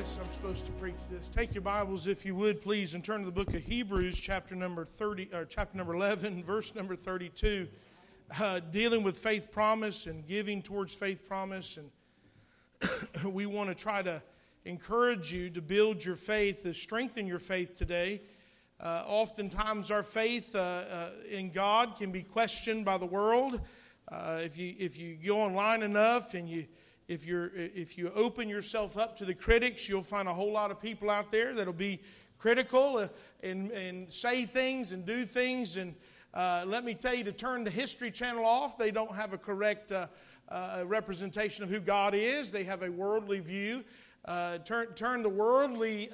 guess I'm supposed to preach this. Take your Bibles, if you would, please, and turn to the book of Hebrews, chapter number 30, or chapter number 11, verse number 32. Uh, dealing with faith promise and giving towards faith promise. And we want to try to encourage you to build your faith, to strengthen your faith today. Uh, oftentimes, our faith uh, uh in God can be questioned by the world. Uh, if, you, if you go online enough and you if, you're, if you open yourself up to the critics, you'll find a whole lot of people out there that'll be critical uh, and, and say things and do things. And uh, let me tell you to turn the History Channel off. They don't have a correct uh, uh, representation of who God is, they have a worldly view. Uh, turn, turn the worldly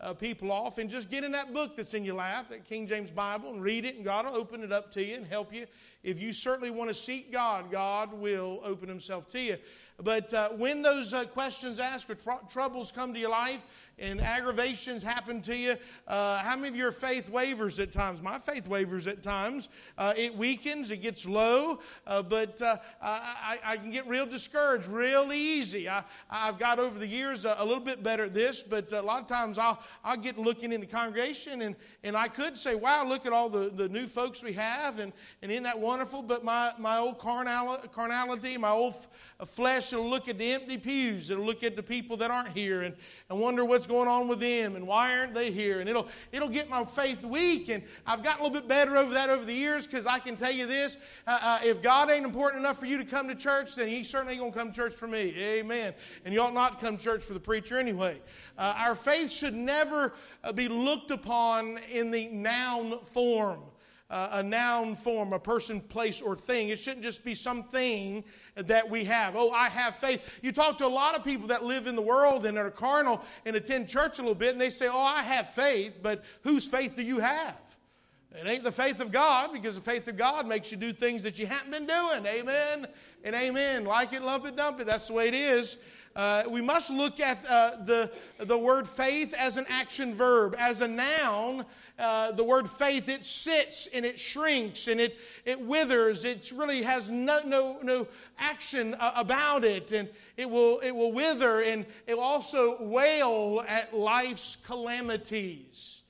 uh, people off and just get in that book that's in your lap, that King James Bible, and read it, and God will open it up to you and help you. If you certainly want to seek God, God will open Himself to you. But uh, when those uh, questions asked or tr- troubles come to your life and aggravations happen to you, uh, how many of your faith wavers at times? My faith wavers at times. Uh, it weakens, it gets low, uh, but uh, I, I, can get real discouraged real easy. I, have got over the years a, a, little bit better at this, but a lot of times I'll, I'll get looking in the congregation and, and I could say, wow, look at all the, the new folks we have, and, and isn't that wonderful? But my, my old carnality, carnality my old f- flesh, it'll look at the empty pews. It'll look at the people that aren't here and, and wonder what's going on with them and why aren't they here. And it'll, it'll get my faith weak. And I've gotten a little bit better over that over the years because I can tell you this uh, uh, if God ain't important enough for you to come to church, then He certainly ain't going to come to church for me. Amen. And you ought not come to church for the preacher anyway. Uh, our faith should never uh, be looked upon in the noun form a noun form, a person, place, or thing. It shouldn't just be something that we have. Oh, I have faith. You talk to a lot of people that live in the world and are carnal and attend church a little bit, and they say, Oh, I have faith, but whose faith do you have? It ain't the faith of God because the faith of God makes you do things that you haven't been doing. Amen and amen. Like it, lump it, dump it. That's the way it is. Uh, we must look at uh, the, the word faith as an action verb. As a noun, uh, the word faith, it sits and it shrinks and it, it withers. It really has no, no, no action uh, about it. And it will, it will wither and it will also wail at life's calamities.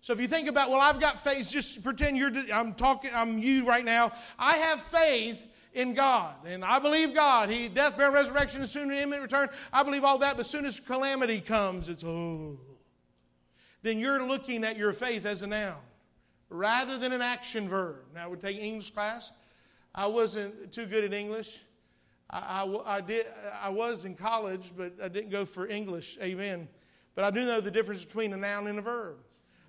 So if you think about, well, I've got faith, just pretend you're, I'm talking, I'm you right now. I have faith in God. And I believe God. He death, burial, resurrection, and soon imminent return. I believe all that, but soon as calamity comes, it's oh. Then you're looking at your faith as a noun rather than an action verb. Now we take English class. I wasn't too good at English. I, I, I, did, I was in college, but I didn't go for English. Amen. But I do know the difference between a noun and a verb.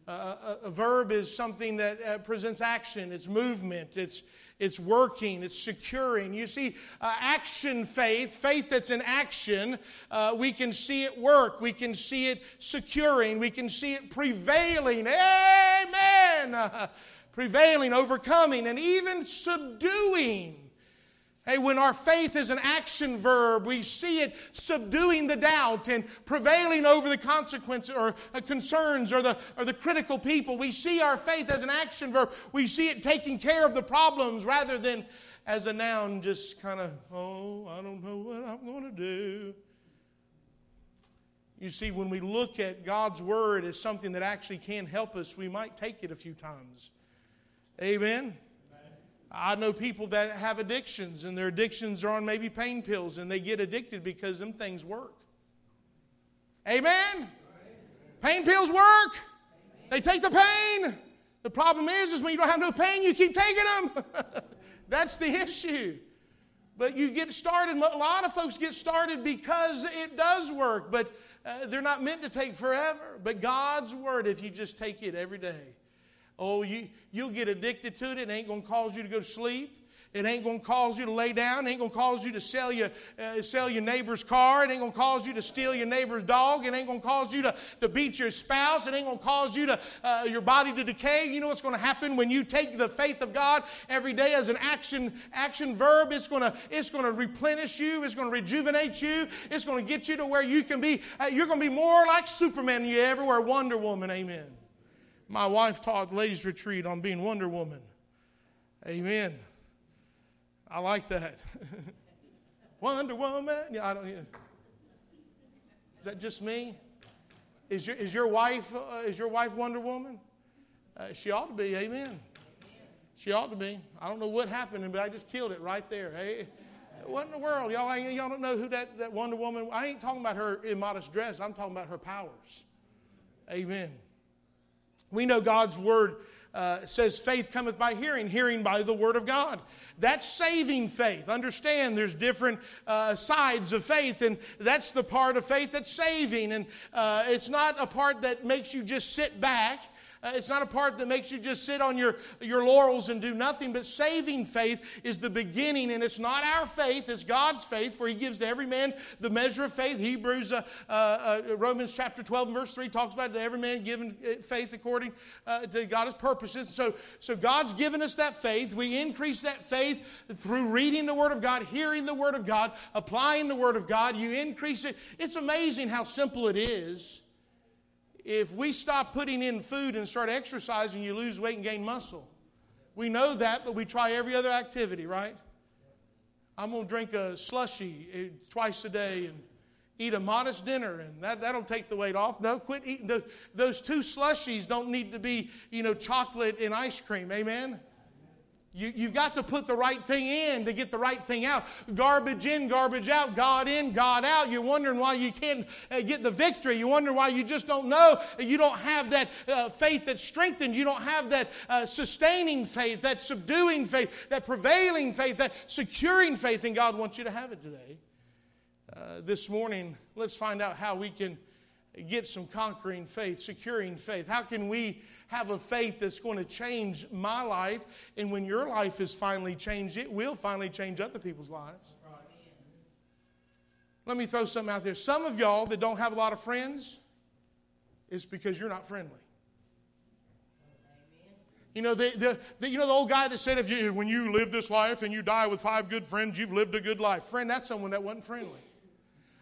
Uh, a, a, verb is something that uh, presents action, it's movement, it's, it's working, it's securing. You see, uh, action faith, faith that's in action, uh, we can see it work, we can see it securing, we can see it prevailing. Amen! prevailing, overcoming, and even subduing. Hey, when our faith is an action verb, we see it subduing the doubt and prevailing over the consequences or uh, concerns or the, or the critical people. We see our faith as an action verb. We see it taking care of the problems rather than as a noun, just kind of, oh, I don't know what I'm going to do. You see, when we look at God's Word as something that actually can help us, we might take it a few times. Amen? I know people that have addictions, and their addictions are on maybe pain pills, and they get addicted because them things work. Amen? Pain pills work. They take the pain. The problem is, is when you don't have no pain, you keep taking them. That's the issue. But you get started. A lot of folks get started because it does work, but uh, they're not meant to take forever. But God's word, if you just take it every day, Oh, you, you'll get addicted to it. It ain't going to cause you to go to sleep. It ain't going to cause you to lay down. It ain't going to cause you to sell your, uh, sell your neighbor's car. It ain't going to cause you to steal your neighbor's dog. It ain't going to cause you to, to beat your spouse. It ain't going to cause you to, uh, your body to decay. You know what's going to happen when you take the faith of God every day as an action, action verb? It's going to, it's going to replenish you. It's going to rejuvenate you. It's going to get you to where you can be, uh, you're going to be more like Superman than you ever were Wonder Woman. Amen. My wife taught ladies' retreat on being Wonder Woman. Amen. I like that. Wonder Woman. Yeah, I don't. Yeah. Is that just me? Is your, is your wife uh, is your wife Wonder Woman? Uh, she ought to be. Amen. She ought to be. I don't know what happened, but I just killed it right there. Hey, what in the world? Y'all, y'all don't know who that, that Wonder Woman I ain't talking about her immodest dress. I'm talking about her powers. Amen. We know God's word uh, says faith cometh by hearing, hearing by the word of God. That's saving faith. Understand there's different uh, sides of faith, and that's the part of faith that's saving. And uh, it's not a part that makes you just sit back uh, it's not a part that makes you just sit on your, your laurels and do nothing, but saving faith is the beginning, and it's not our faith, it's God's faith, for He gives to every man the measure of faith. Hebrews, uh, uh, uh Romans chapter 12 and verse 3 talks about to every man given uh, faith according to God's purposes. So, so God's given us that faith. We increase that faith through reading the Word of God, hearing the Word of God, applying the Word of God. You increase it. It's amazing how simple it is if we stop putting in food and start exercising, you lose weight and gain muscle. We know that, but we try every other activity, right? I'm going to drink a slushy eh, twice a day and eat a modest dinner, and that, that'll take the weight off. No, quit eating. The, those two slushies don't need to be, you know, chocolate and ice cream. Amen? You, you've got to put the right thing in to get the right thing out. Garbage in, garbage out, God in, God out. You're wondering why you can't uh, get the victory. You wonder why you just don't know. You don't have that uh, faith that's strengthened. You don't have that uh, sustaining faith, that subduing faith, that prevailing faith, that securing faith, and God wants you to have it today. Uh, this morning, let's find out how we can get some conquering faith, securing faith? How can we have a faith that's going to change my life? And when your life is finally changed, it will finally change other people's lives. Let me throw something out there. Some of y'all that don't have a lot of friends, it's because you're not friendly. You know, the, the, the, you know the old guy that said, if you, when you live this life and you die with five good friends, you've lived a good life. Friend, that's someone that wasn't friendly.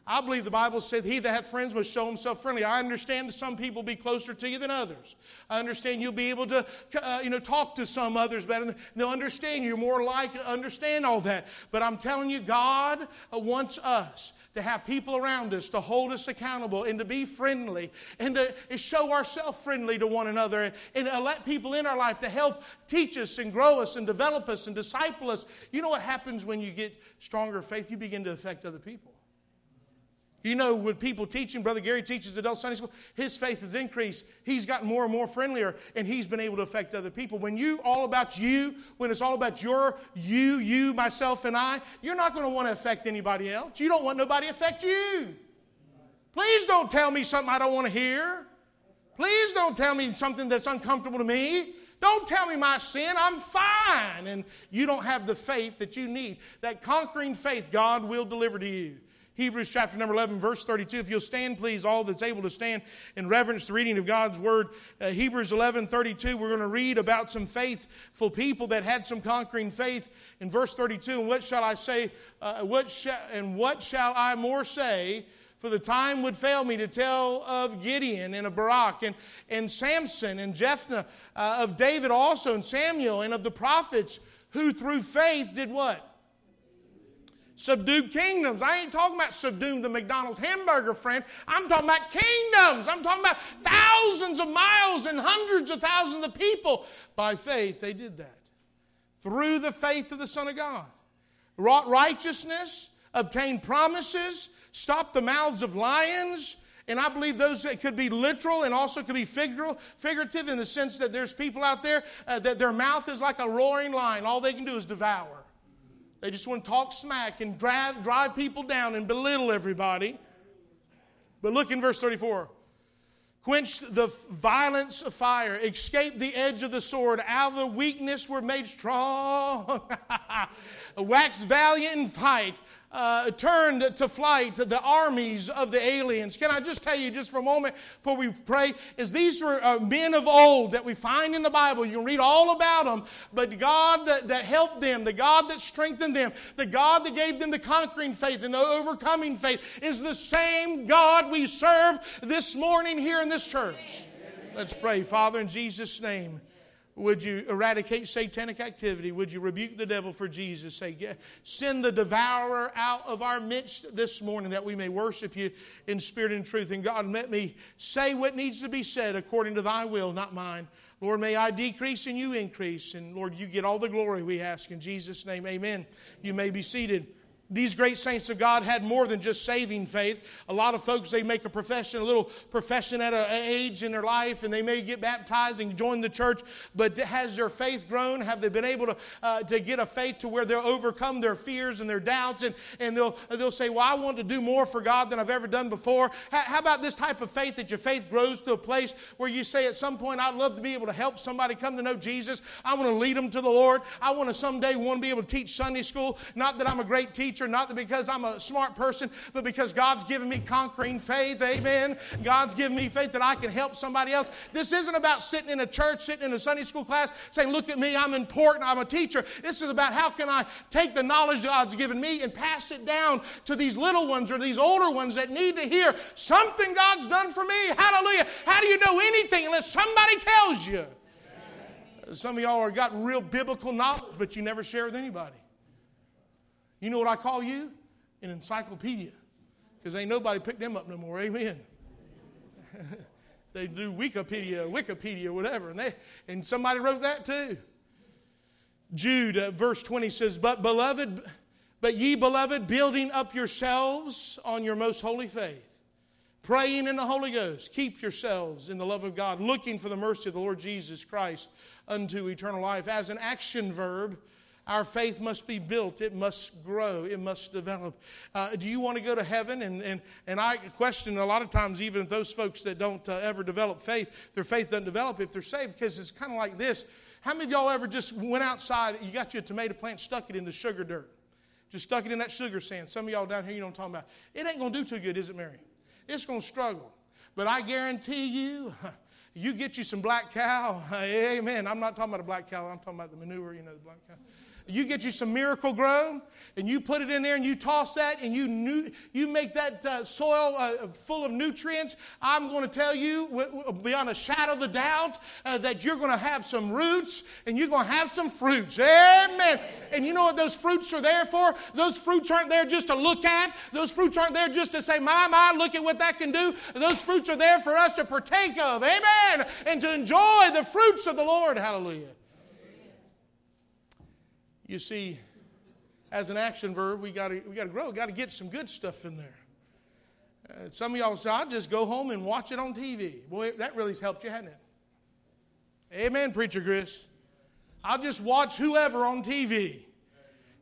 I believe the Bible says, He that hath friends must show himself friendly. I understand that some people be closer to you than others. I understand you'll be able to uh, you know, talk to some others better. They'll understand you're more like understand all that. But I'm telling you, God wants us to have people around us to hold us accountable and to be friendly and to show ourselves friendly to one another and to let people in our life to help teach us and grow us and develop us and disciple us. You know what happens when you get stronger faith? You begin to affect other people. You know, with people teaching, Brother Gary teaches adult Sunday school, his faith has increased. He's gotten more and more friendlier, and he's been able to affect other people. When you all about you, when it's all about your you, you, myself, and I, you're not going to want to affect anybody else. You don't want nobody to affect you. Please don't tell me something I don't want to hear. Please don't tell me something that's uncomfortable to me. Don't tell me my sin. I'm fine. And you don't have the faith that you need. That conquering faith God will deliver to you. Hebrews chapter number 11, verse 32. If you'll stand, please, all that's able to stand in reverence to reading of God's word. Uh, Hebrews 11, 32, we're going to read about some faithful people that had some conquering faith. In verse 32, and what shall I say? Uh, what sh- and what shall I more say? For the time would fail me to tell of Gideon and of Barak and, and Samson and Jephthah, uh, of David also and Samuel and of the prophets who through faith did what? Subdued kingdoms. I ain't talking about subduing the McDonald's hamburger, friend. I'm talking about kingdoms. I'm talking about thousands of miles and hundreds of thousands of people. By faith, they did that. Through the faith of the Son of God. Wrought righteousness, obtained promises, stopped the mouths of lions. And I believe those could be literal and also could be figurative in the sense that there's people out there uh, that their mouth is like a roaring lion. All they can do is devour. They just want to talk smack and drive, drive people down and belittle everybody. But look in verse 34. Quench the violence of fire, escape the edge of the sword, out of the weakness were made strong, wax valiant in fight, uh, turned to flight the armies of the aliens. Can I just tell you, just for a moment before we pray, is these were uh, men of old that we find in the Bible. You can read all about them, but God that, that helped them, the God that strengthened them, the God that gave them the conquering faith and the overcoming faith is the same God we serve this morning here in this church. Let's pray. Father, in Jesus' name. Would you eradicate satanic activity? Would you rebuke the devil for Jesus? Say, send the devourer out of our midst this morning that we may worship you in spirit and truth. And God, let me say what needs to be said according to thy will, not mine. Lord, may I decrease and you increase. And Lord, you get all the glory we ask. In Jesus' name, amen. You may be seated these great saints of God had more than just saving faith. A lot of folks, they make a profession, a little profession at an age in their life, and they may get baptized and join the church, but has their faith grown? Have they been able to, uh, to get a faith to where they'll overcome their fears and their doubts, and, and they'll, they'll say, Well, I want to do more for God than I've ever done before? How, how about this type of faith that your faith grows to a place where you say, At some point, I'd love to be able to help somebody come to know Jesus. I want to lead them to the Lord. I want to someday want to be able to teach Sunday school. Not that I'm a great teacher teacher, not because I'm a smart person, but because God's given me conquering faith. Amen. God's given me faith that I can help somebody else. This isn't about sitting in a church, sitting in a Sunday school class, saying, Look at me, I'm important, I'm a teacher. This is about how can I take the knowledge God's given me and pass it down to these little ones or these older ones that need to hear something God's done for me. Hallelujah. How do you know anything unless somebody tells you? Some of y'all are got real biblical knowledge, but you never share with anybody. You know what I call you? An encyclopedia. Because ain't nobody picked them up no more. Amen. they do Wikipedia, Wikipedia, whatever. And, they, and somebody wrote that too. Jude, uh, verse 20 says, But beloved, but ye beloved, building up yourselves on your most holy faith, praying in the Holy Ghost, keep yourselves in the love of God, looking for the mercy of the Lord Jesus Christ unto eternal life. As an action verb, our faith must be built, it must grow, it must develop. Uh, do you want to go to heaven? And, and, and I question a lot of times, even those folks that don't uh, ever develop faith, their faith doesn't develop if they're saved, because it's kind of like this. How many of y'all ever just went outside, you got your tomato plant, stuck it in the sugar dirt? Just stuck it in that sugar sand. Some of y'all down here, you know what I'm talking about. It ain't going to do too good, is it, Mary? It's going to struggle. But I guarantee you, you get you some black cow. Amen. I'm not talking about a black cow. I'm talking about the manure, you know, the black cow you get you some Miracle-Gro and you put it in there and you toss that and you, nu- you make that uh, soil uh, full of nutrients, I'm going to tell you w- beyond a shadow of a doubt uh, that you're going to have some roots and you're going to have some fruits. Amen. And you know what those fruits are there for? Those fruits aren't there just to look at. Those fruits aren't there just to say, my, my, look at what that can do. Those fruits are there for us to partake of. Amen. And to enjoy the fruits of the Lord. Hallelujah. You see, as an action verb, we got we to grow. Got to get some good stuff in there. Uh, some of y'all say, I'll just go home and watch it on TV. Boy, that really's helped you, hasn't it? Amen, Preacher Chris. I'll just watch whoever on TV.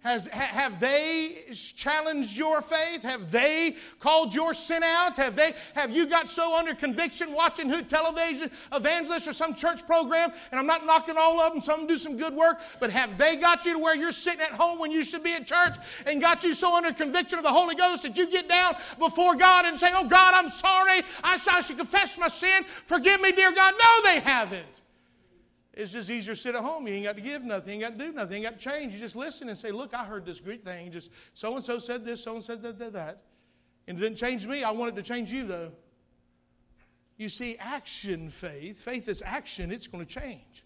Has, have they challenged your faith? Have they called your sin out? Have, they, have you got so under conviction watching who, television, evangelist, or some church program? And I'm not knocking all of them, some do some good work, but have they got you to where you're sitting at home when you should be at church and got you so under conviction of the Holy Ghost that you get down before God and say, Oh God, I'm sorry. I, I should confess my sin. Forgive me, dear God. No, they haven't. It's just easier to sit at home. You ain't got to give nothing. You ain't got to do nothing. You ain't got to change. You just listen and say, Look, I heard this great thing. Just so and so said this, so and so said that, that, that. And it didn't change me. I wanted to change you, though. You see, action faith, faith is action, it's going to change.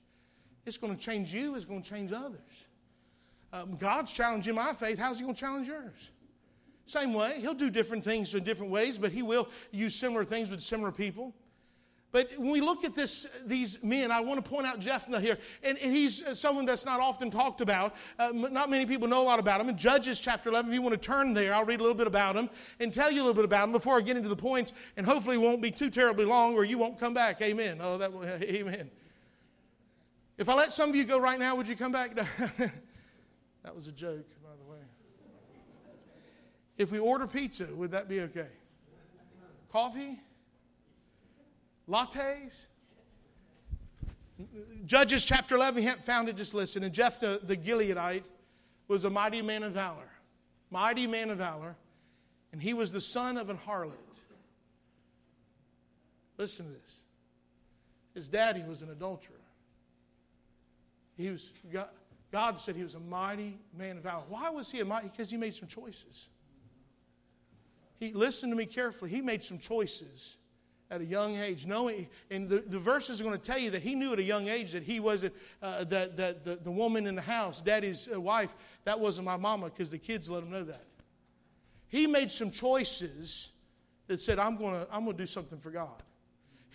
It's going to change you, it's going to change others. Um, God's challenging my faith. How's He going to challenge yours? Same way. He'll do different things in different ways, but He will use similar things with similar people. But when we look at this, these men, I want to point out Jephthah here, and, and he's uh, someone that's not often talked about. Uh, not many people know a lot about him. In Judges chapter 11, if you want to turn there, I'll read a little bit about him and tell you a little bit about him before I get into the points, and hopefully it won't be too terribly long or you won't come back. Amen. Oh, that amen. If I let some of you go right now, would you come back? that was a joke, by the way. If we order pizza, would that be okay? Coffee? Lattes? Judges chapter 11, you haven't found it, just listen. And Jephthah the Gileadite was a mighty man of valor. Mighty man of valor. And he was the son of an harlot. Listen to this. His daddy was an adulterer. He was, God, God said he was a mighty man of valor. Why was he a mighty? Because he made some choices. He listened to me carefully. He made some choices at a young age, knowing, and the, the verses are going to tell you that he knew at a young age that he wasn't, uh, that, that the, the woman in the house, daddy's uh, wife, that wasn't my mama because the kids let him know that. He made some choices that said, I'm going to I'm going to do something for God.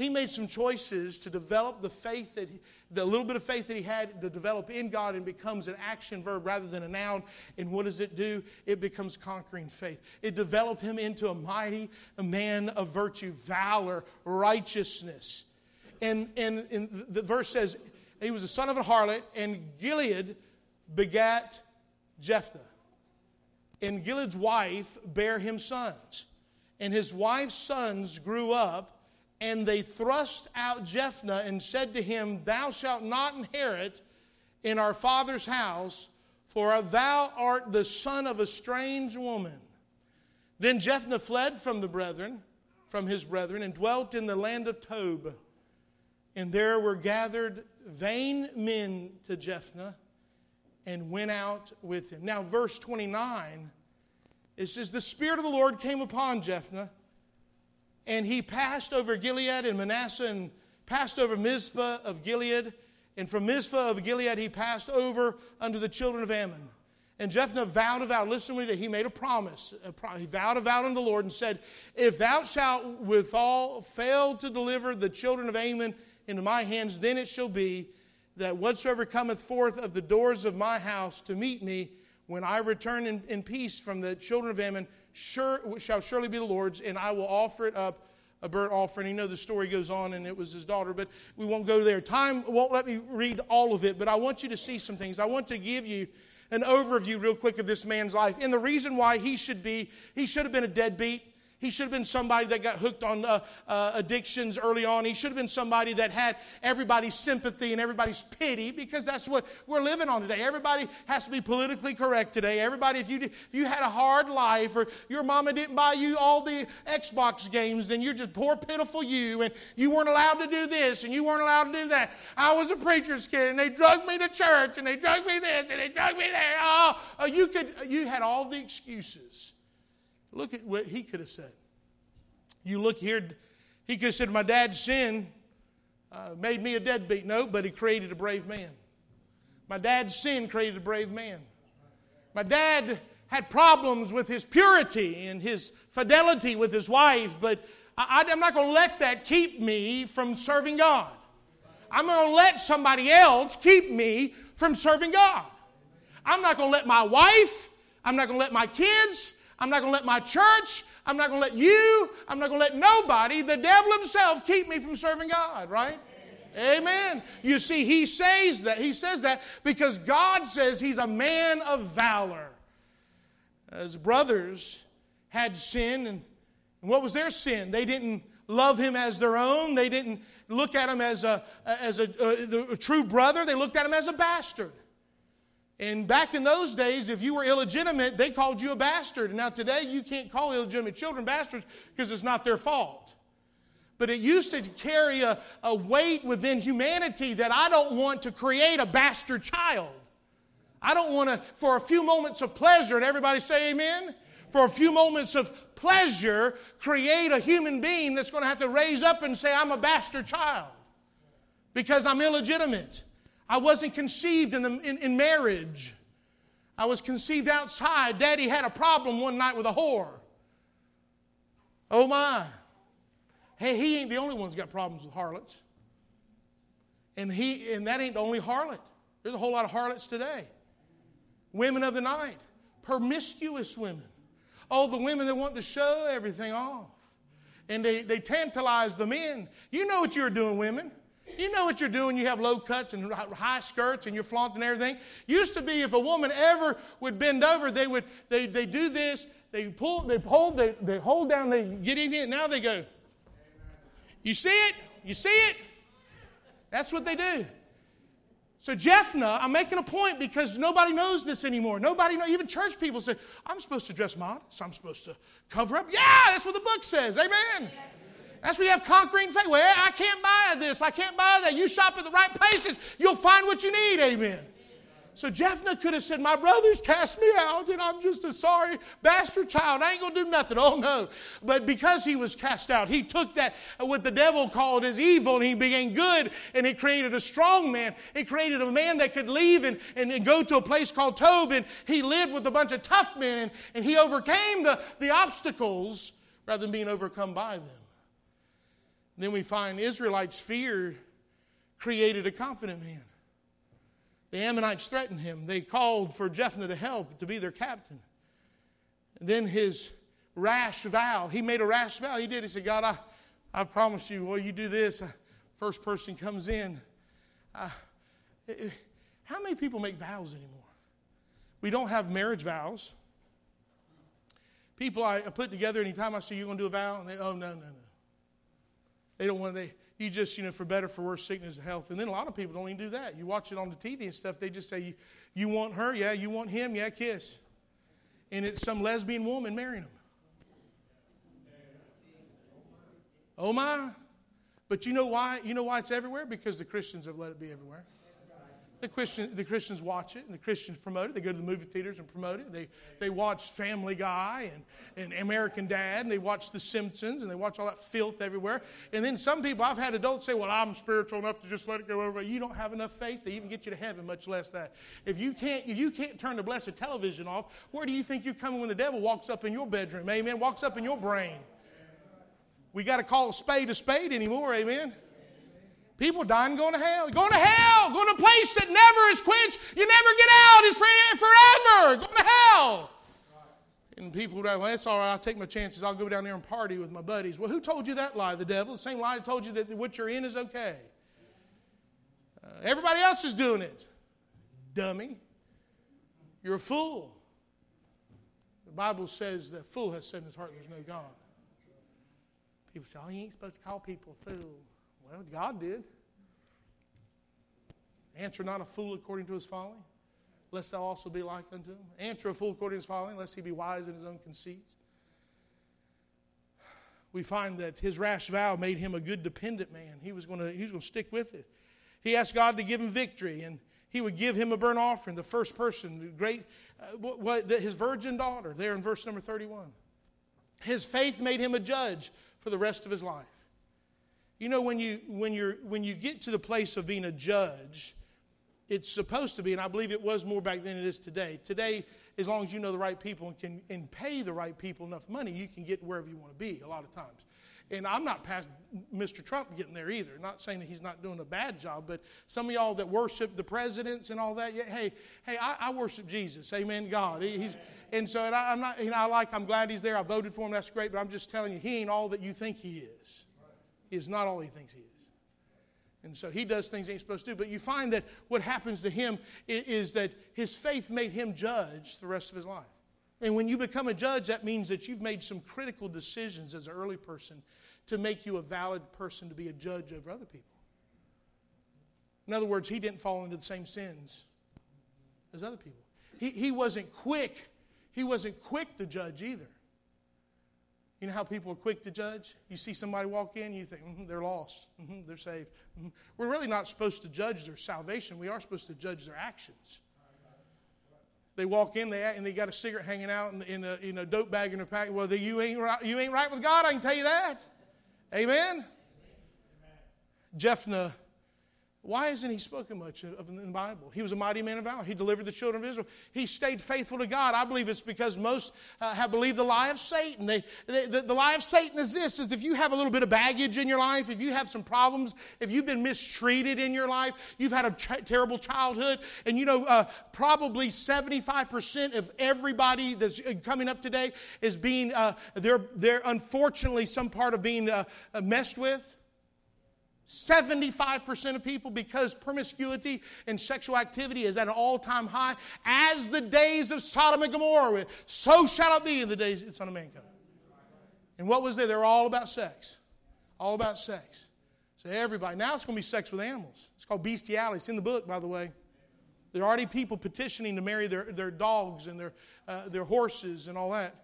He made some choices to develop the faith that, he, the little bit of faith that he had to develop in God and becomes an action verb rather than a noun. And what does it do? It becomes conquering faith. It developed him into a mighty man of virtue, valor, righteousness. And, and, and the verse says, he was the son of a harlot, and Gilead begat Jephthah. And Gilead's wife bare him sons. And his wife's sons grew up and they thrust out Jephthah and said to him, Thou shalt not inherit in our father's house, for thou art the son of a strange woman. Then Jephthah fled from the brethren, from his brethren, and dwelt in the land of Tob. And there were gathered vain men to Jephthah and went out with him. Now, verse 29, it says, The Spirit of the Lord came upon Jephthah and he passed over Gilead and Manasseh and passed over Mizpah of Gilead. And from Mizpah of Gilead he passed over unto the children of Ammon. And Jephthah vowed a vow. Listen to me, he made a promise. A pro- he vowed a vow unto the Lord and said, If thou shalt withal fail to deliver the children of Ammon into my hands, then it shall be that whatsoever cometh forth of the doors of my house to meet me, when I return in, in peace from the children of Ammon, sure, shall surely be the Lord's, and I will offer it up a burnt offering. You know the story goes on, and it was his daughter, but we won't go there. Time won't let me read all of it, but I want you to see some things. I want to give you an overview, real quick, of this man's life and the reason why he should be, he should have been a deadbeat. He should have been somebody that got hooked on uh, uh, addictions early on. He should have been somebody that had everybody's sympathy and everybody's pity because that's what we're living on today. Everybody has to be politically correct today. Everybody, if you, if you had a hard life or your mama didn't buy you all the Xbox games, then you're just poor, pitiful you, and you weren't allowed to do this and you weren't allowed to do that. I was a preacher's kid and they drug me to church and they drug me this and they drug me there. Oh, uh, you, could, you had all the excuses. Look at what he could have said. You look here, he could have said, My dad's sin uh, made me a deadbeat. No, but he created a brave man. My dad's sin created a brave man. My dad had problems with his purity and his fidelity with his wife, but I, am not going to let that keep me from serving God. I'm going to let somebody else keep me from serving God. I'm not going to let my wife, I'm not going to let my kids, I'm not going to let my church, I'm not going to let you, I'm not going to let nobody, the devil himself, keep me from serving God, right? Amen. You see, he says that. He says that because God says he's a man of valor. His brothers had sin, and what was their sin? They didn't love him as their own. They didn't look at him as a, as a, uh, a, a true brother. They looked at him as a bastard. And back in those days, if you were illegitimate, they called you a bastard. And now today, you can't call illegitimate children bastards because it's not their fault. But it used to carry a, a weight within humanity that I don't want to create a bastard child. I don't want to, for a few moments of pleasure, and everybody say amen? For a few moments of pleasure, create a human being that's going to have to raise up and say, I'm a bastard child because I'm illegitimate. I wasn't conceived in, the, in, in marriage. I was conceived outside. Daddy had a problem one night with a whore. Oh my. Hey, he ain't the only one that's got problems with harlots. And he and that ain't the only harlot. There's a whole lot of harlots today. Women of the night, promiscuous women. Oh, the women that want to show everything off. And they, they tantalize the men. You know what you're doing, women. You know what you're doing. You have low cuts and high skirts and you're flaunting everything. Used to be if a woman ever would bend over, they would they, they do this, they pull, they hold, they, they hold down, they get anything, now they go. You see it? You see it? That's what they do. So Jephthah, I'm making a point because nobody knows this anymore. Nobody know. Even church people say, "I'm supposed to dress modest. I'm supposed to cover up." Yeah, that's what the book says. Amen. That's where you have conquering faith. Well, I can't buy this. I can't buy that. You shop at the right places, you'll find what you need. Amen. So Jephthah could have said, My brothers cast me out, and I'm just a sorry bastard child. I ain't going to do nothing. Oh, no. But because he was cast out, he took that, what the devil called as evil, and he became good, and it created a strong man. It created a man that could leave and, and, and go to a place called Tob, and he lived with a bunch of tough men, and, and he overcame the, the obstacles rather than being overcome by them. And then we find Israelites' fear created a confident man. The Ammonites threatened him. They called for Jephthah to help, to be their captain. And then his rash vow, he made a rash vow. He did. He said, God, I, I promise you, well, you do this. Uh, first person comes in. Uh, how many people make vows anymore? We don't have marriage vows. People I put together anytime I say you're going to do a vow, and they, oh, no, no, no. They don't want, they, you just, you know, for better, for worse, sickness, and health. And then a lot of people don't even do that. You watch it on the TV and stuff, they just say, you, you want her? Yeah. You want him? Yeah, kiss. And it's some lesbian woman marrying him. Oh my. But you know why? You know why it's everywhere? Because the Christians have let it be everywhere. The, Christian, the Christians watch it and the Christians promote it. They go to the movie theaters and promote it. They, they watch Family Guy and, and American Dad and they watch The Simpsons and they watch all that filth everywhere. And then some people, I've had adults say, Well, I'm spiritual enough to just let it go over. You don't have enough faith to even get you to heaven, much less that. If you can't, if you can't turn the blessed television off, where do you think you're coming when the devil walks up in your bedroom? Amen. Walks up in your brain. We got to call a spade a spade anymore. Amen. People dying going to hell. Going to hell. Going to a place that never is quenched. You never get out. It's forever. Going to hell. And people would go, well, that's all right. I'll take my chances. I'll go down there and party with my buddies. Well, who told you that lie? The devil. The same lie that told you that what you're in is okay. Uh, everybody else is doing it. Dummy. You're a fool. The Bible says that fool has said in his heart there's no God. People say, oh, you ain't supposed to call people a fool. Well, God did. Answer not a fool according to his folly, lest thou also be like unto him. Answer a fool according to his folly, lest he be wise in his own conceits. We find that his rash vow made him a good dependent man. He was going to, he was going to stick with it. He asked God to give him victory, and he would give him a burnt offering, the first person, the great, uh, what, his virgin daughter, there in verse number 31. His faith made him a judge for the rest of his life. You know, when you, when, you're, when you get to the place of being a judge, it's supposed to be, and I believe it was more back then than it is today. Today, as long as you know the right people and can and pay the right people enough money, you can get wherever you want to be a lot of times. And I'm not past Mr. Trump getting there either. Not saying that he's not doing a bad job, but some of y'all that worship the presidents and all that, yeah, hey, hey, I, I worship Jesus. Amen. God. He's, and so and I, am not, you know, I like, I'm glad he's there. I voted for him. That's great. But I'm just telling you, he ain't all that you think he is. He is not all he thinks he is. And so he does things he ain't supposed to do. But you find that what happens to him is that his faith made him judge the rest of his life. And when you become a judge, that means that you've made some critical decisions as an early person to make you a valid person to be a judge over other people. In other words, he didn't fall into the same sins as other people. He, he wasn't quick. He wasn't quick to judge either. You know how people are quick to judge? You see somebody walk in, you think, mm-hmm, they're lost, mm-hmm, they're saved. Mm-hmm. We're really not supposed to judge their salvation, we are supposed to judge their actions. They walk in and they got a cigarette hanging out in, in, a, in a dope bag in their pack. Well, you ain't, right, you ain't right with God, I can tell you that. Amen? Amen. Jephthah why isn't he spoken much of in the Bible? He was a mighty man of valor. He delivered the children of Israel. He stayed faithful to God. I believe it's because most uh, have believed the lie of Satan. They, they, the, the, lie of Satan is this: is if you have a little bit of baggage in your life, if you have some problems, if you've been mistreated in your life, you've had a ch- terrible childhood, and you know uh, probably 75% of everybody that's uh, coming up today is being uh, they're they're unfortunately some part of being uh, uh, messed with. 75% of people because promiscuity and sexual activity is at an all time high. As the days of Sodom and Gomorrah, so shall it be in the days of Son of Man coming. And what was there? They were all about sex. All about sex. So everybody. Now it's going to be sex with animals. It's called bestiality. It's in the book, by the way. There are already people petitioning to marry their, their dogs and their, uh, their horses and all that.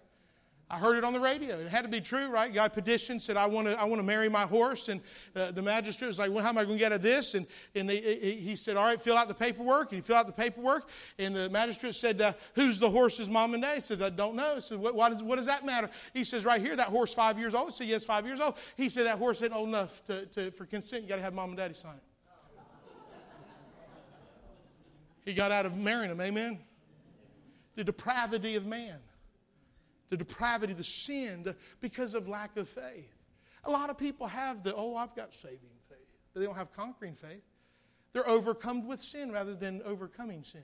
I heard it on the radio. It had to be true, right? Guy petitioned, said, I want to, I want to marry my horse. And uh, the magistrate was like, well, how am I going to get out of this? And, and he said, all right, fill out the paperwork. And he filled out the paperwork. And the magistrate said, uh, who's the horse's mom and dad? He said, I don't know. He said, what, what, does, what does that matter? He says, right here, that horse five years old. He said, yes, five years old. He said, that horse isn't old enough to, to, for consent. You got to have mom and daddy sign it. he got out of marrying him, amen? The depravity of man the depravity, the sin, the, because of lack of faith. A lot of people have the, oh, I've got saving faith, but they don't have conquering faith. They're overcome with sin rather than overcoming sin.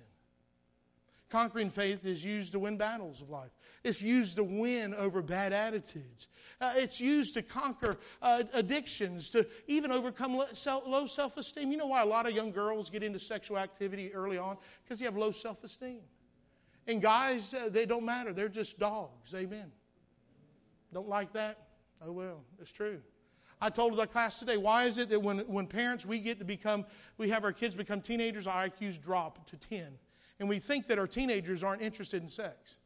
Conquering faith is used to win battles of life. It's used to win over bad attitudes. Uh, it's used to conquer uh, addictions, to even overcome low self esteem. You know why a lot of young girls get into sexual activity early on? Because they have low self esteem. And guys, uh, they don't matter. They're just dogs. Amen. Don't like that? Oh, well, it's true. I told the class today, why is it that when, when parents, we get to become, we have our kids become teenagers, our IQs drop to 10. And we think that our teenagers aren't interested in sex.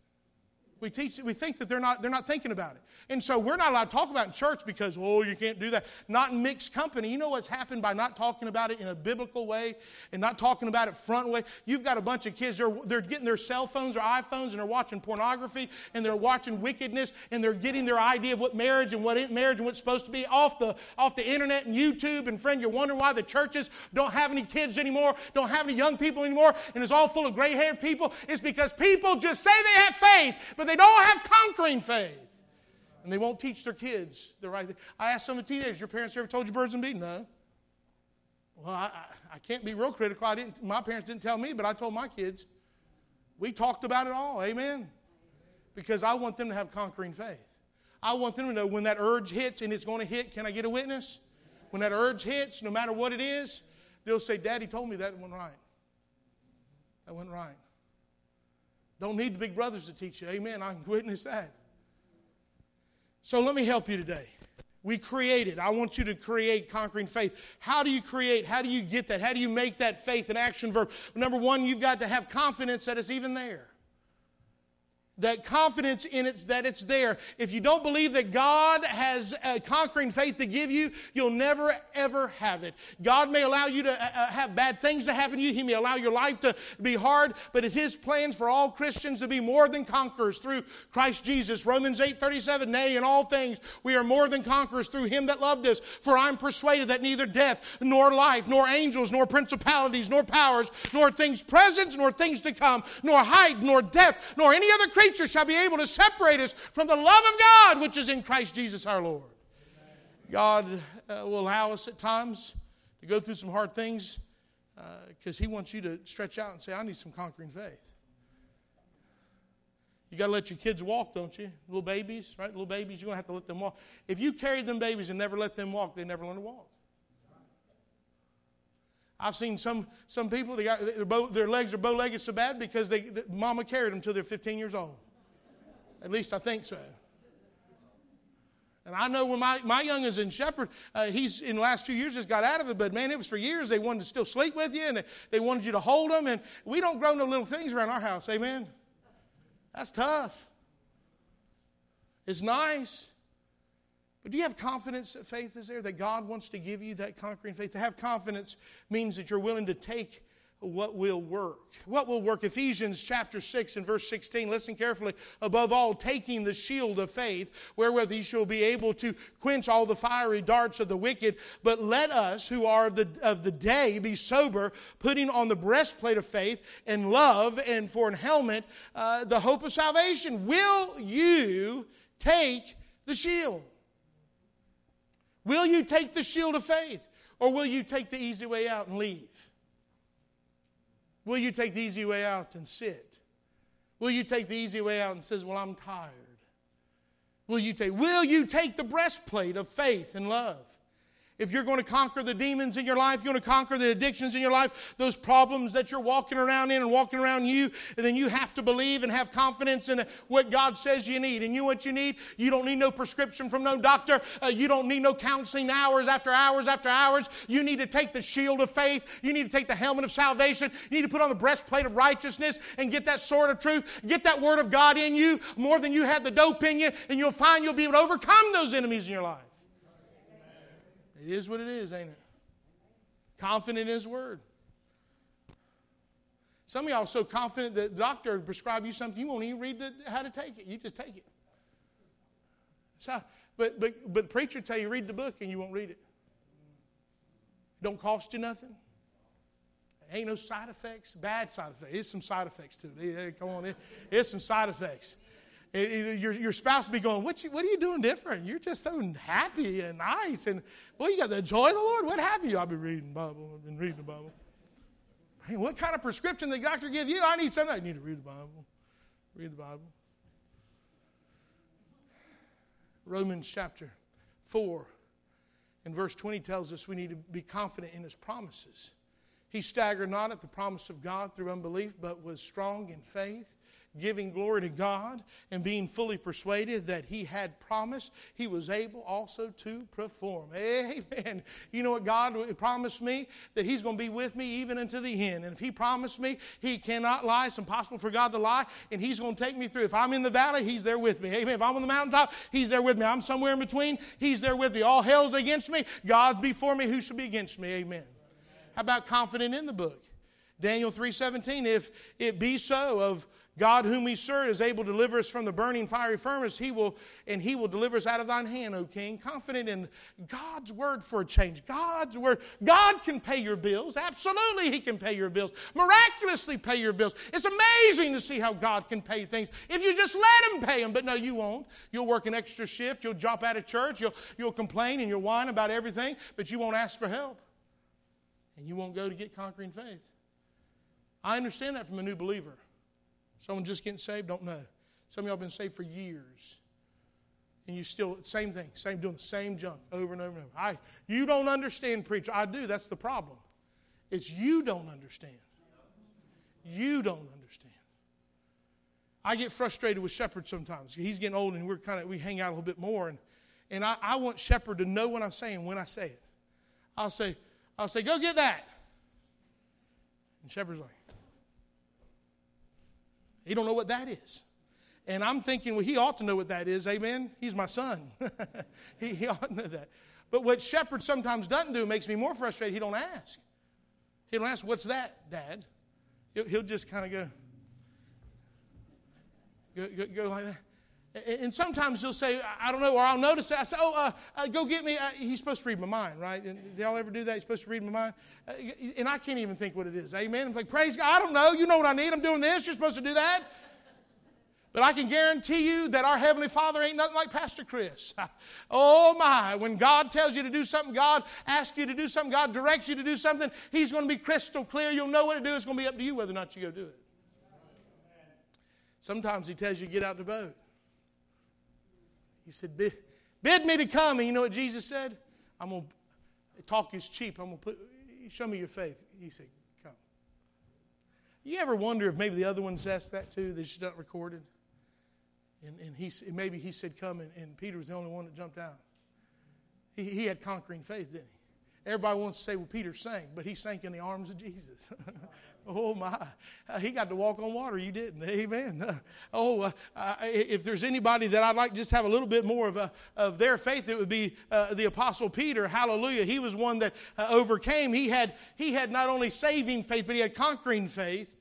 We teach, we think that they're not, they're not thinking about it. And so we're not allowed to talk about it in church because, oh, you can't do that. Not in mixed company. You know what's happened by not talking about it in a biblical way and not talking about it front way? You've got a bunch of kids, they're, they're getting their cell phones or iPhones and they're watching pornography and they're watching wickedness and they're getting their idea of what marriage and what marriage and what's supposed to be off the, off the internet and YouTube. And friend, you're wondering why the churches don't have any kids anymore, don't have any young people anymore, and it's all full of gray haired people. It's because people just say they have faith, but they don't have conquering faith. And they won't teach their kids the right thing. I asked some of the teenagers, your parents ever told you birds and bees? No. Well, I, I, can't be real critical. I didn't, my parents didn't tell me, but I told my kids. We talked about it all. Amen. Because I want them to have conquering faith. I want them to know when that urge hits, and it's going to hit, can I get a witness? When that urge hits, no matter what it is, they'll say, Daddy told me that went right. That went right. Don't need the big brothers to teach you. Amen. I can witness that. So let me help you today. We created. I want you to create conquering faith. How do you create? How do you get that? How do you make that faith an action verb? Number one, you've got to have confidence that it's even there that confidence in it that it's there. If you don't believe that god has a conquering faith to give you you'll never ever have it. God may allow you to uh, uh, have bad things to happen to you. He may allow your life to be hard but it's his plans for all christians to be more than conquerors through christ jesus. Romans 8 37 nay in all things we are more than conquerors through him that loved us. For i'm persuaded that neither death nor life nor angels nor principalities nor powers nor things present nor things to come nor height nor depth nor any other creature creature shall be able to separate us from the love of God which is in Christ Jesus our Lord. God uh, will allow us at times to go through some hard things because uh, He wants you to stretch out and say, I need some conquering faith. You got to let your kids walk, don't you? Little babies, right? Little babies, you're going to have to let them walk. If you carry them babies and never let them walk, they never learn to walk. I've seen some, some people, they got, their, bow, their legs are bow legged so bad because they, the, mama carried them until they're 15 years old. At least I think so. And I know when my, my youngest in Shepherd, uh, he's in the last few years just got out of it, but man, it was for years. They wanted to still sleep with you and they, they wanted you to hold them. And we don't grow no little things around our house, amen? That's tough. It's nice. But do you have confidence that faith is there, that God wants to give you that conquering faith? To have confidence means that you're willing to take what will work. What will work? Ephesians chapter 6 and verse 16. Listen carefully. Above all, taking the shield of faith, wherewith ye shall be able to quench all the fiery darts of the wicked. But let us, who are of the, of the day, be sober, putting on the breastplate of faith and love, and for an helmet, uh, the hope of salvation. Will you take the shield? Will you take the shield of faith or will you take the easy way out and leave? Will you take the easy way out and sit? Will you take the easy way out and says, "Well, I'm tired." Will you take will you take the breastplate of faith and love? If you're going to conquer the demons in your life, you're going to conquer the addictions in your life, those problems that you're walking around in and walking around you, and then you have to believe and have confidence in what God says you need. And you what you need? You don't need no prescription from no doctor. Uh, you don't need no counseling hours after hours after hours. You need to take the shield of faith. You need to take the helmet of salvation. You need to put on the breastplate of righteousness and get that sword of truth. Get that word of God in you more than you have the dope in you, and you'll find you'll be able to overcome those enemies in your life. It is what it is, ain't it? Confident in His Word. Some of y'all are so confident that the doctor prescribe you something, you won't even read the, how to take it. You just take it. So, but, but, but the preacher tell you read the book and you won't read it. It don't cost you nothing. ain't no side effects, bad side effects. There's some side effects too. Come on, there's some side effects. It, it, your, your spouse will be going, what, you, what are you doing different? You're just so happy and nice. And, well, you got the joy of the Lord. What have you? I'll be reading the Bible. I've been reading the Bible. Hey, what kind of prescription did the doctor give you? I need something. I need to read the Bible. Read the Bible. Romans chapter 4 and verse 20 tells us we need to be confident in his promises. He staggered not at the promise of God through unbelief, but was strong in faith giving glory to God and being fully persuaded that he had promised, he was able also to perform. Amen. You know what God promised me? That he's going to be with me even unto the end. And if he promised me, he cannot lie. It's impossible for God to lie, and he's going to take me through. If I'm in the valley, he's there with me. Amen. If I'm on the mountaintop, he's there with me. I'm somewhere in between, he's there with me. All hell's against me, God's before me. Who should be against me? Amen. How about confident in the book? Daniel 3:17 if it be so of God whom we serve is able to deliver us from the burning fiery furnace. He will and he will deliver us out of thine hand O king. Confident in God's word for a change. God's word. God can pay your bills. Absolutely he can pay your bills. Miraculously pay your bills. It's amazing to see how God can pay things. If you just let him pay them but no you won't. You'll work an extra shift. You'll drop out of church. You'll you'll complain and you'll whine about everything but you won't ask for help. And you won't go to get conquering faith. I understand that from a new believer. Someone just getting saved, don't know. Some of y'all been saved for years. And you still, same thing, same doing the same junk over and over and over. I, you don't understand, preacher. I do, that's the problem. It's you don't understand. You don't understand. I get frustrated with Shepherd sometimes. He's getting old and we're kind of we hang out a little bit more. And, and I, I want Shepherd to know what I'm saying when I say it. I'll say, I'll say, go get that. And Shepherd's like, he don't know what that is. And I'm thinking, well, he ought to know what that is. Amen. He's my son. he, he ought to know that. But what Shepherd sometimes doesn't do makes me more frustrated. He don't ask. He don't ask, what's that, Dad? He'll, he'll just kind of go, go, go, go like that. And sometimes he'll say, I don't know, or I'll notice it. I say, Oh, uh, uh, go get me. Uh, he's supposed to read my mind, right? And y'all ever do that? He's supposed to read my mind. Uh, and I can't even think what it is. Amen. I'm like, Praise God. I don't know. You know what I need. I'm doing this. You're supposed to do that. But I can guarantee you that our Heavenly Father ain't nothing like Pastor Chris. oh my, when God tells you to do something, God asks you to do something, God directs you to do something, He's going to be crystal clear. You'll know what to do. It's going to be up to you whether or not you go do it. Sometimes He tells you to get out the boat. He said, bid, bid me to come. And you know what Jesus said? I'm going to talk is cheap. I'm going to put, show me your faith. He said, come. You ever wonder if maybe the other ones asked that too? They just not recorded. And, and he, maybe he said, come, and, and Peter was the only one that jumped out. He, he had conquering faith, didn't he? Everybody wants to say, well, Peter sank, but he sank in the arms of Jesus. Oh my, uh, he got to walk on water. You didn't. Amen. Uh, oh, uh, uh if there's anybody that I'd like to just have a little bit more of, a, of their faith, it would be uh, the Apostle Peter. Hallelujah. He was one that uh, overcame. He had, he had not only saving faith, but he had conquering faith.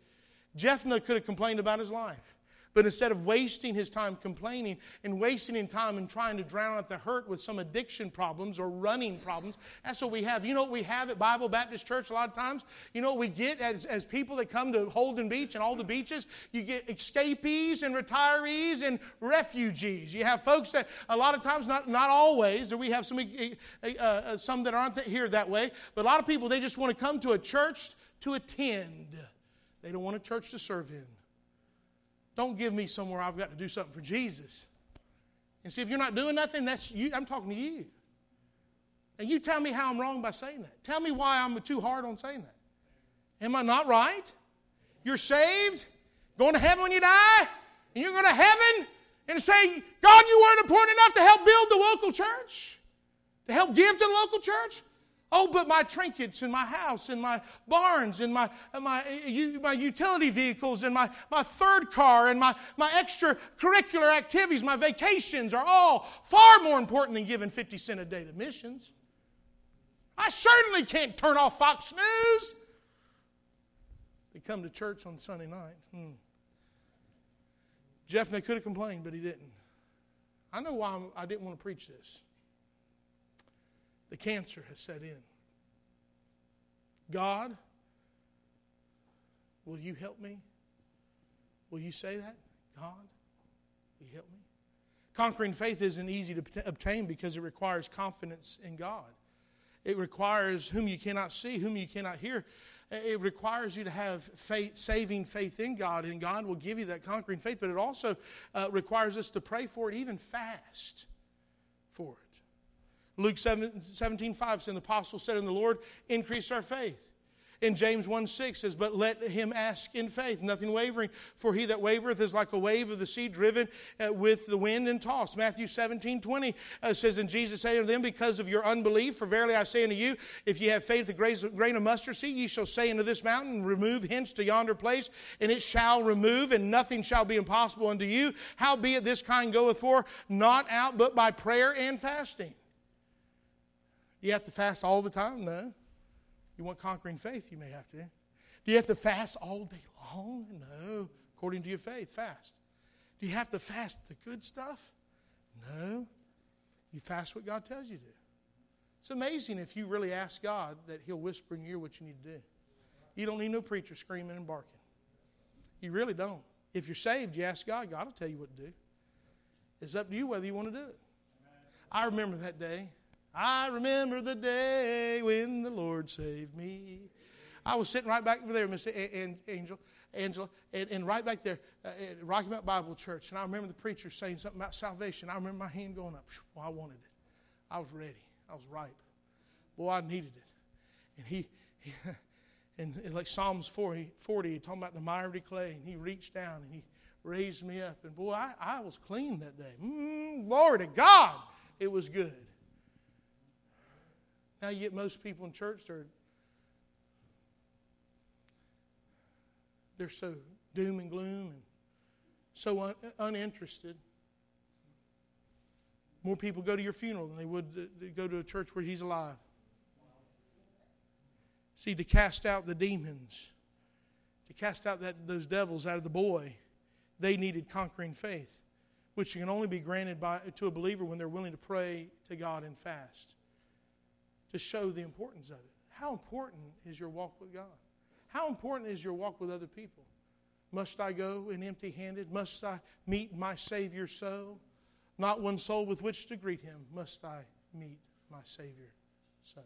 Jephthah could have complained about his life. But instead of wasting his time complaining and wasting his time and trying to drown out the hurt with some addiction problems or running problems, that's what we have. You know what we have at Bible Baptist Church a lot of times? You know what we get as, as people that come to Holden Beach and all the beaches? You get escapees and retirees and refugees. You have folks that a lot of times, not, not always, or we have some, uh, uh, some that aren't here that way, but a lot of people, they just want to come to a church to attend. They don't want a church to serve in. Don't give me somewhere I've got to do something for Jesus. And see, if you're not doing nothing, that's you. I'm talking to you. And you tell me how I'm wrong by saying that. Tell me why I'm too hard on saying that. Am I not right? You're saved, going to heaven when you die, and you're going to heaven and say, God, you weren't important enough to help build the local church, to help give to the local church. Oh, but my trinkets and my house and my barns and my, my, my utility vehicles and my, my third car and my, my extracurricular activities, my vacations are all far more important than giving 50 cents a day to missions. I certainly can't turn off Fox News. They come to church on Sunday night. Hmm. Jephthah could have complained, but he didn't. I know why I didn't want to preach this. The cancer has set in. God, will you help me? Will you say that? God, will you help me? Conquering faith isn't easy to obtain because it requires confidence in God. It requires whom you cannot see, whom you cannot hear. It requires you to have faith, saving faith in God, and God will give you that conquering faith. But it also uh, requires us to pray for it, even fast for it. Luke 7, 17, 5 says, the apostle said, in the Lord, increase our faith. In James 1 6 says, But let him ask in faith, nothing wavering. For he that wavereth is like a wave of the sea driven uh, with the wind and tossed. Matthew 17 20 uh, says, And Jesus said unto them, Because of your unbelief, for verily I say unto you, if ye have faith a grain of mustard seed, ye shall say unto this mountain, Remove hence to yonder place, and it shall remove, and nothing shall be impossible unto you. Howbeit this kind goeth for, not out but by prayer and fasting. You have to fast all the time? No. You want conquering faith, you may have to. Do you have to fast all day long? No. According to your faith, fast. Do you have to fast the good stuff? No. You fast what God tells you to. It's amazing if you really ask God that He'll whisper in your ear what you need to do. You don't need no preacher screaming and barking. You really don't. If you're saved, you ask God, God will tell you what to do. It's up to you whether you want to do it. I remember that day. I remember the day when the Lord saved me. I was sitting right back over there, Miss Angel, Angela, and, and right back there uh, at Rocky Mount Bible Church. And I remember the preacher saying something about salvation. I remember my hand going up. Well, I wanted it. I was ready. I was ripe. Boy, I needed it. And he, he and, and like Psalms 40, 40, he talking about the miry clay, and he reached down and he raised me up. And boy, I, I was clean that day. Mm, glory to God. It was good. Now you get most people in church, they're, they're so doom and gloom and so un, uninterested. More people go to your funeral than they would go to a church where he's alive. See, to cast out the demons, to cast out that, those devils out of the boy, they needed conquering faith, which can only be granted by, to a believer when they're willing to pray to God and fast to show the importance of it. How important is your walk with God? How important is your walk with other people? Must I go in empty handed? Must I meet my Savior so? Not one soul with which to greet him must I meet my Savior so.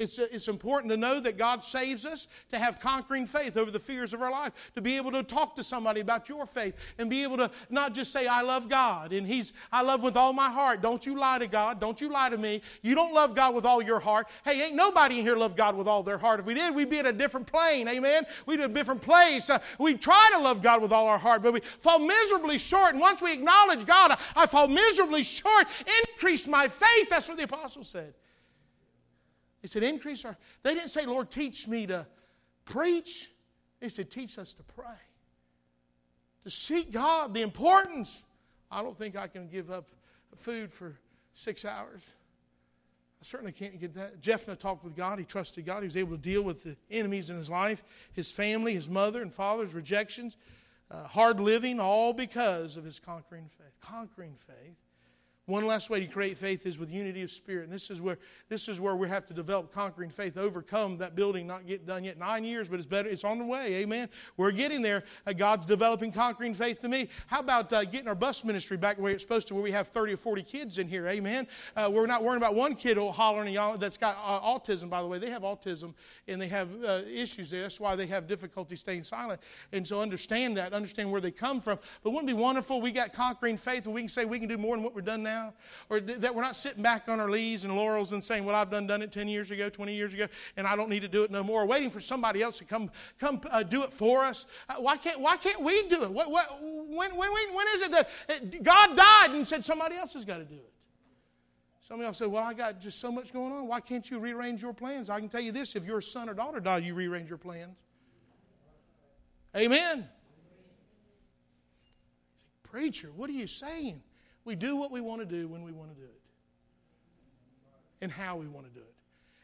It's, it's important to know that God saves us, to have conquering faith over the fears of our life, to be able to talk to somebody about your faith and be able to not just say, I love God and He's, I love with all my heart. Don't you lie to God. Don't you lie to me. You don't love God with all your heart. Hey, ain't nobody in here love God with all their heart. If we did, we'd be at a different plane. Amen. We'd be at a different place. Uh, we try to love God with all our heart, but we fall miserably short. And once we acknowledge God, I, I fall miserably short. Increase my faith. That's what the apostle said. They said, increase our. They didn't say, Lord, teach me to preach. They said, teach us to pray. To seek God, the importance. I don't think I can give up food for six hours. I certainly can't get that. Jeff, Jephthah talked with God. He trusted God. He was able to deal with the enemies in his life, his family, his mother and father's rejections, uh, hard living, all because of his conquering faith. Conquering faith one last way to create faith is with unity of spirit. And this is where this is where we have to develop conquering faith, overcome that building, not get done yet. Nine years, but it's better. It's on the way. Amen. We're getting there. Uh, God's developing conquering faith to me. How about uh, getting our bus ministry back where it's supposed to, where we have 30 or 40 kids in here? Amen. Uh, we're not worrying about one kid hollering that's got uh, autism, by the way. They have autism and they have uh, issues there. That's why they have difficulty staying silent. And so understand that, understand where they come from. But wouldn't it be wonderful? We got conquering faith and we can say we can do more than what we've done now now, or that we're not sitting back on our leaves and laurels and saying, "Well, I've done done it ten years ago, twenty years ago, and I don't need to do it no more." Waiting for somebody else to come come uh, do it for us. Uh, why can't Why can't we do it? What, what, when, when, when is it that God died and said somebody else has got to do it? Some of y'all say, Well, I got just so much going on. Why can't you rearrange your plans? I can tell you this if your son or daughter died, you rearrange your plans. Amen. Preacher, what are you saying? We do what we want to do when we want to do it and how we want to do it.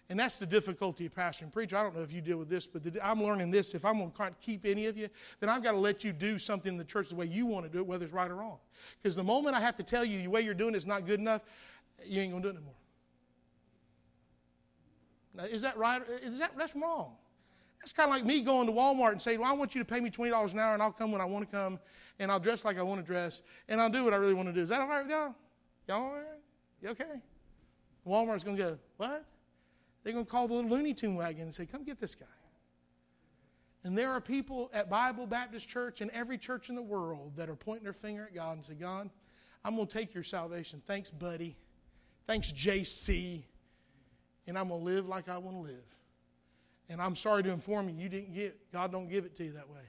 And that's the difficulty of pastor and preacher. I don't know if you deal with this, but I'm learning this. If I'm going to keep any of you, then I've got to let you do something in the church the way you want to do it, whether it's right or wrong. Because the moment I have to tell you the way you're doing it is not good enough, you ain't going to do it anymore. Now, is that right? Is that, that's wrong. That's kind of like me going to Walmart and saying, Well, I want you to pay me $20 an hour and I'll come when I want to come and I'll dress like I want to dress and I'll do what I really want to do. Is that all right with y'all? Y'all all right? You okay? Walmart's going to go, What? They're going to call the little Looney Tune wagon and say, Come get this guy. And there are people at Bible Baptist Church and every church in the world that are pointing their finger at God and say, God, I'm going to take your salvation. Thanks, buddy. Thanks, JC. And I'm going to live like I want to live. And I'm sorry to inform you, you didn't get, God don't give it to you that way.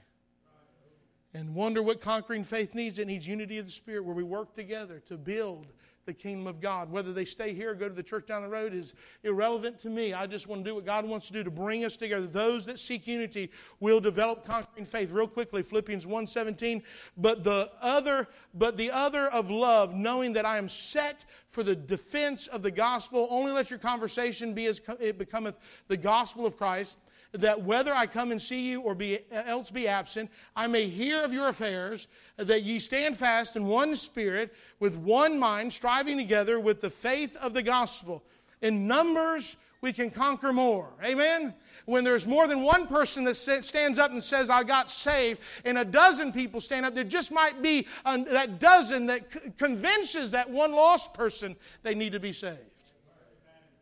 And wonder what conquering faith needs. It needs unity of the Spirit where we work together to build the kingdom of God. Whether they stay here or go to the church down the road is irrelevant to me. I just want to do what God wants to do to bring us together. Those that seek unity will develop conquering faith. Real quickly, Philippians 1:17. But the other, but the other of love, knowing that I am set for the defense of the gospel. Only let your conversation be as it becometh the gospel of Christ that whether I come and see you or be, else be absent, I may hear of your affairs, that ye stand fast in one spirit, with one mind, striving together with the faith of the gospel. In numbers, we can conquer more. Amen? When there's more than one person that stands up and says, I got saved, and a dozen people stand up, there just might be that dozen that convinces that one lost person they need to be saved.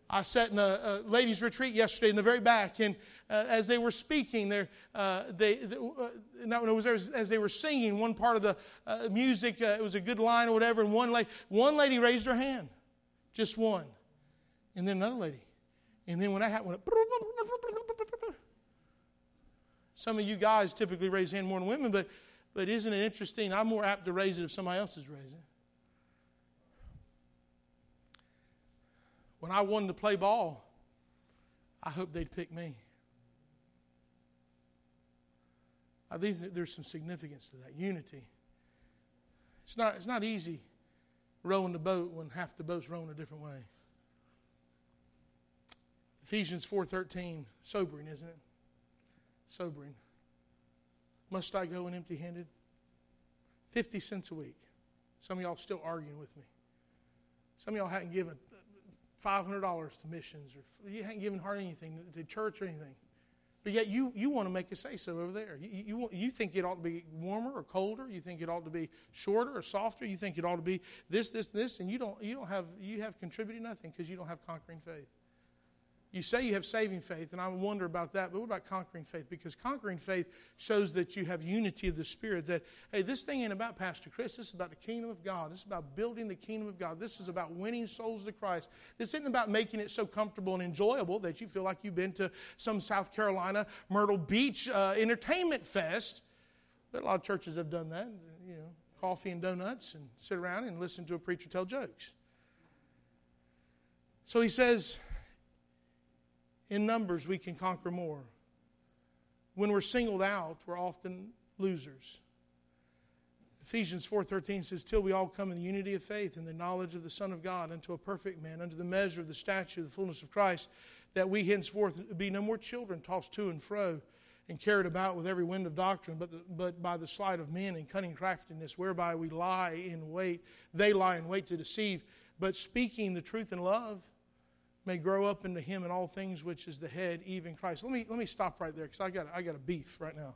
I sat in a, a ladies' retreat yesterday in the very back, and uh, as they were speaking, uh, they, uh, no, it was as they were singing one part of the uh, music. It was a good line or whatever, and one lady, one lady raised her hand, just one, and then another lady, and then when that happened, some of you guys typically raise hand more than women, but but isn't it interesting? I'm more apt to raise it if somebody else is raising. When I wanted to play ball, I hoped they'd pick me. Uh, I think there's some significance to that unity. It's not, it's not easy rowing the boat when half the boat's rowing a different way. Ephesians 4:13, sobering, isn't it? Sobering. Must I go in empty-handed? 50 cents a week. Some of y'all still arguing with me. Some of y'all hadn't given $500 to missions or you hadn't given hardly anything to church or anything. But yet you, you want to make a say so over there. You, you, want, you think it ought to be warmer or colder. You think it ought to be shorter or softer. You think it ought to be this, this, this, and you don't, you don't have, you have contributed nothing because you don't have conquering faith. You say you have saving faith, and I wonder about that, but what about conquering faith? Because conquering faith shows that you have unity of the Spirit. That, hey, this thing ain't about Pastor Chris. This is about the kingdom of God. This is about building the kingdom of God. This is about winning souls to Christ. This isn't about making it so comfortable and enjoyable that you feel like you've been to some South Carolina Myrtle Beach uh, entertainment fest. But a lot of churches have done that. You know, coffee and donuts and sit around and listen to a preacher tell jokes. So he says, in numbers, we can conquer more. When we're singled out, we're often losers. Ephesians 4:13 says, "Till we all come in the unity of faith and the knowledge of the Son of God, unto a perfect man, unto the measure of the stature of the fullness of Christ, that we henceforth be no more children, tossed to and fro, and carried about with every wind of doctrine, but, the, but by the sleight of men and cunning craftiness, whereby we lie in wait, they lie in wait to deceive, but speaking the truth in love." May grow up into him in all things which is the head, even Christ. Let me, let me stop right there because I got, I got a beef right now.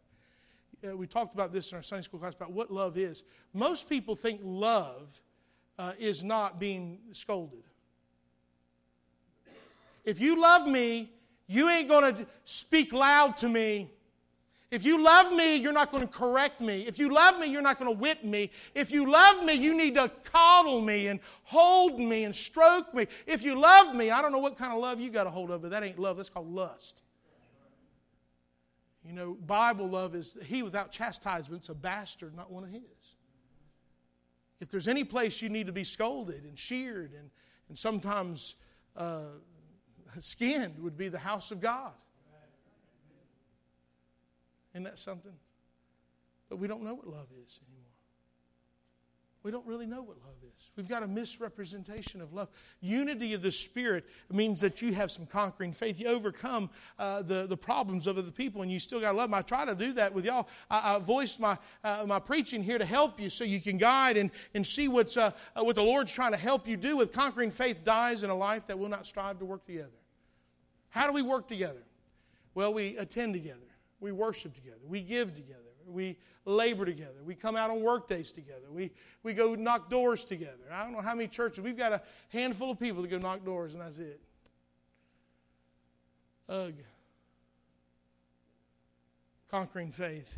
Uh, we talked about this in our Sunday school class about what love is. Most people think love uh, is not being scolded. If you love me, you ain't going to speak loud to me. If you love me, you're not going to correct me. If you love me, you're not going to whip me. If you love me, you need to coddle me and hold me and stroke me. If you love me, I don't know what kind of love you got a hold of, but that ain't love. That's called lust. You know, Bible love is he without chastisement's a bastard, not one of his. If there's any place you need to be scolded and sheared and, and sometimes uh, skinned, would be the house of God. Isn't that something? But we don't know what love is anymore. We don't really know what love is. We've got a misrepresentation of love. Unity of the Spirit means that you have some conquering faith. You overcome uh, the, the problems of other people, and you still got to love them. I try to do that with y'all. I, I voice my, uh, my preaching here to help you so you can guide and, and see what's, uh, uh what the Lord's trying to help you do with conquering faith dies in a life that will not strive to work together. How do we work together? Well, we attend together. We worship together. We give together. We labor together. We come out on work days together. We, we go knock doors together. I don't know how many churches. We've got a handful of people to go knock doors, and that's it. Ugh. Conquering faith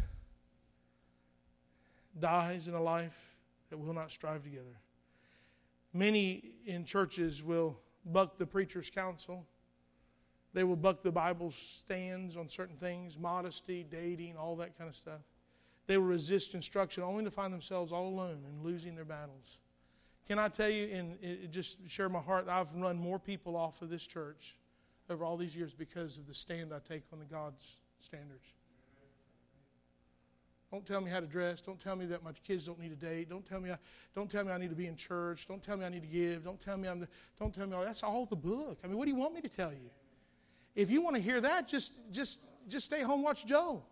dies in a life that will not strive together. Many in churches will buck the preacher's counsel. They will buck the Bible stands on certain things, modesty, dating, all that kind of stuff. They will resist instruction only to find themselves all alone and losing their battles. Can I tell you, and just share my heart, I've run more people off of this church over all these years because of the stand I take on the God's standards. Don't tell me how to dress. Don't tell me that my kids don't need a date. Don't tell me I, don't tell me I need to be in church. Don't tell me I need to give. Don't tell me I'm the, don't tell me all that's all the book. I mean, what do you want me to tell you? If you want to hear that, just just just stay home watch Joe.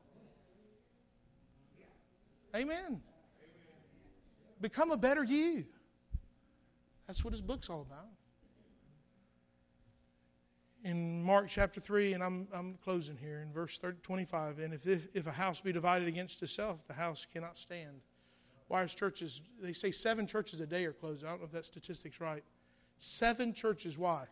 Amen. Become a better you. That's what his book's all about. In Mark chapter 3, and I'm, I'm closing here, in verse 30, 25, and if, if, if a house be divided against itself, the house cannot stand. Why is churches, they say seven churches a day are closed. I don't know if that statistic's right. Seven churches, why?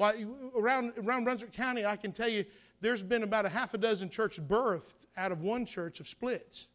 Around, around Brunswick County, I can tell you there's been about a half a dozen churches birthed out of one church of splits.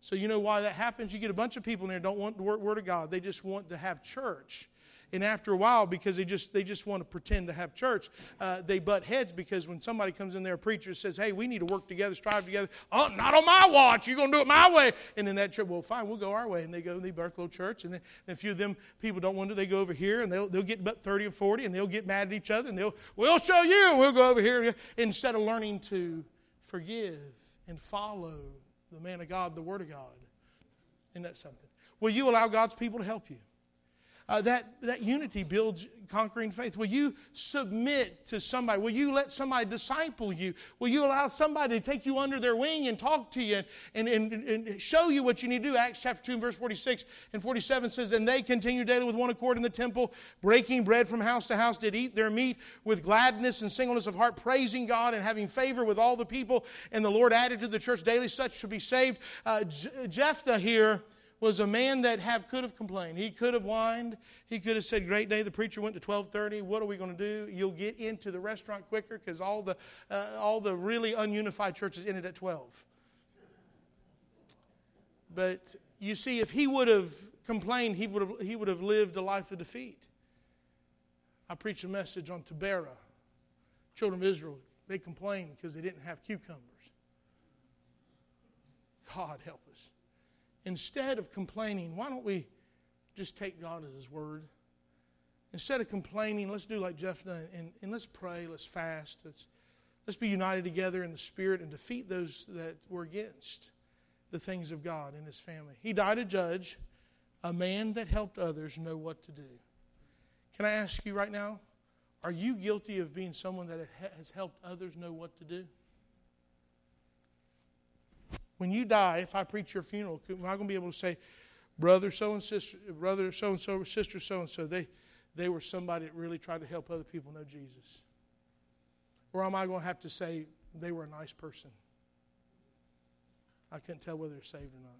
So you know why that happens? You get a bunch of people in there don't want the word of God. They just want to have church. And after a while, because they just they just want to pretend to have church, uh, they butt heads because when somebody comes in there, a preacher says, "Hey, we need to work together, strive together." Oh, not on my watch. You're going to do it my way. And then that church, well, fine, we'll go our way. And they go and they birth little church. And then a few of them people don't want to. They go over here and they'll they'll get about thirty or forty, and they'll get mad at each other, and they'll we'll show you, and we'll go over here instead of learning to forgive and follow the man of God, the Word of God. Isn't that something? Will you allow God's people to help you? Uh, that, that unity builds conquering faith. Will you submit to somebody? Will you let somebody disciple you? Will you allow somebody to take you under their wing and talk to you and, and, and show you what you need to do? Acts chapter 2 and verse 46 and 47 says, And they continued daily with one accord in the temple, breaking bread from house to house, did eat their meat with gladness and singleness of heart, praising God and having favor with all the people. And the Lord added to the church daily such to be saved. Uh, Jephthah here was a man that have could have complained. He could have whined. He could have said, "Great day." The preacher went to twelve thirty. What are we going to do? You'll get into the restaurant quicker because all the uh, all the really ununified churches ended at twelve. But you see, if he would have complained, he would have he would have lived a life of defeat. I preached a message on Taberah. Children of Israel, they complained because they didn't have cucumbers. God help us instead of complaining, why don't we just take God at His word? Instead of complaining, let's do like Jephthah, and let's pray, let's fast, let's, let's be united together in the Spirit and defeat those that were against the things of God and His family. He died a judge, a man that helped others know what to do. Can I ask you right now, are you guilty of being someone that has helped others know what to do? When you die, if I preach your funeral, am I going to be able to say, brother so and sister, brother so and so, sister so and so, they, they were somebody that really tried to help other people know Jesus? Or am I going to have to say they were a nice person? I couldn't tell whether they're saved or not.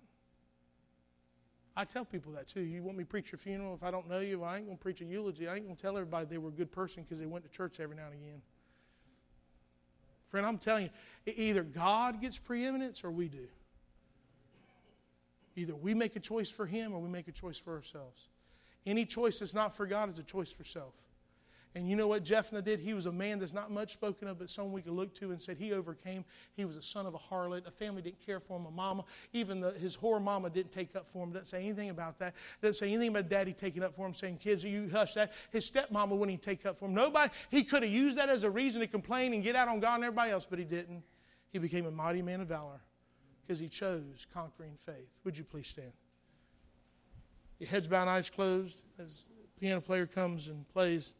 I tell people that too. You want me to preach your funeral? If I don't know you, I ain't going to preach a eulogy. I ain't going to tell everybody they were a good person because they went to church every now and again. Friend, I'm telling you, either God gets preeminence or we do. Either we make a choice for Him or we make a choice for ourselves. Any choice that's not for God is a choice for self. And you know what Jephthah did? He was a man that's not much spoken of, but someone we could look to and said he overcame. He was a son of a harlot. A family didn't care for him. A mama, even the, his whore mama didn't take up for him. Doesn't say anything about that. Doesn't say anything about daddy taking up for him, saying, kids, you hush that. His stepmama wouldn't take up for him. Nobody, he could have used that as a reason to complain and get out on God and everybody else, but he didn't. He became a mighty man of valor because he chose conquering faith. Would you please stand? Your heads bowed, eyes closed as the piano player comes and plays.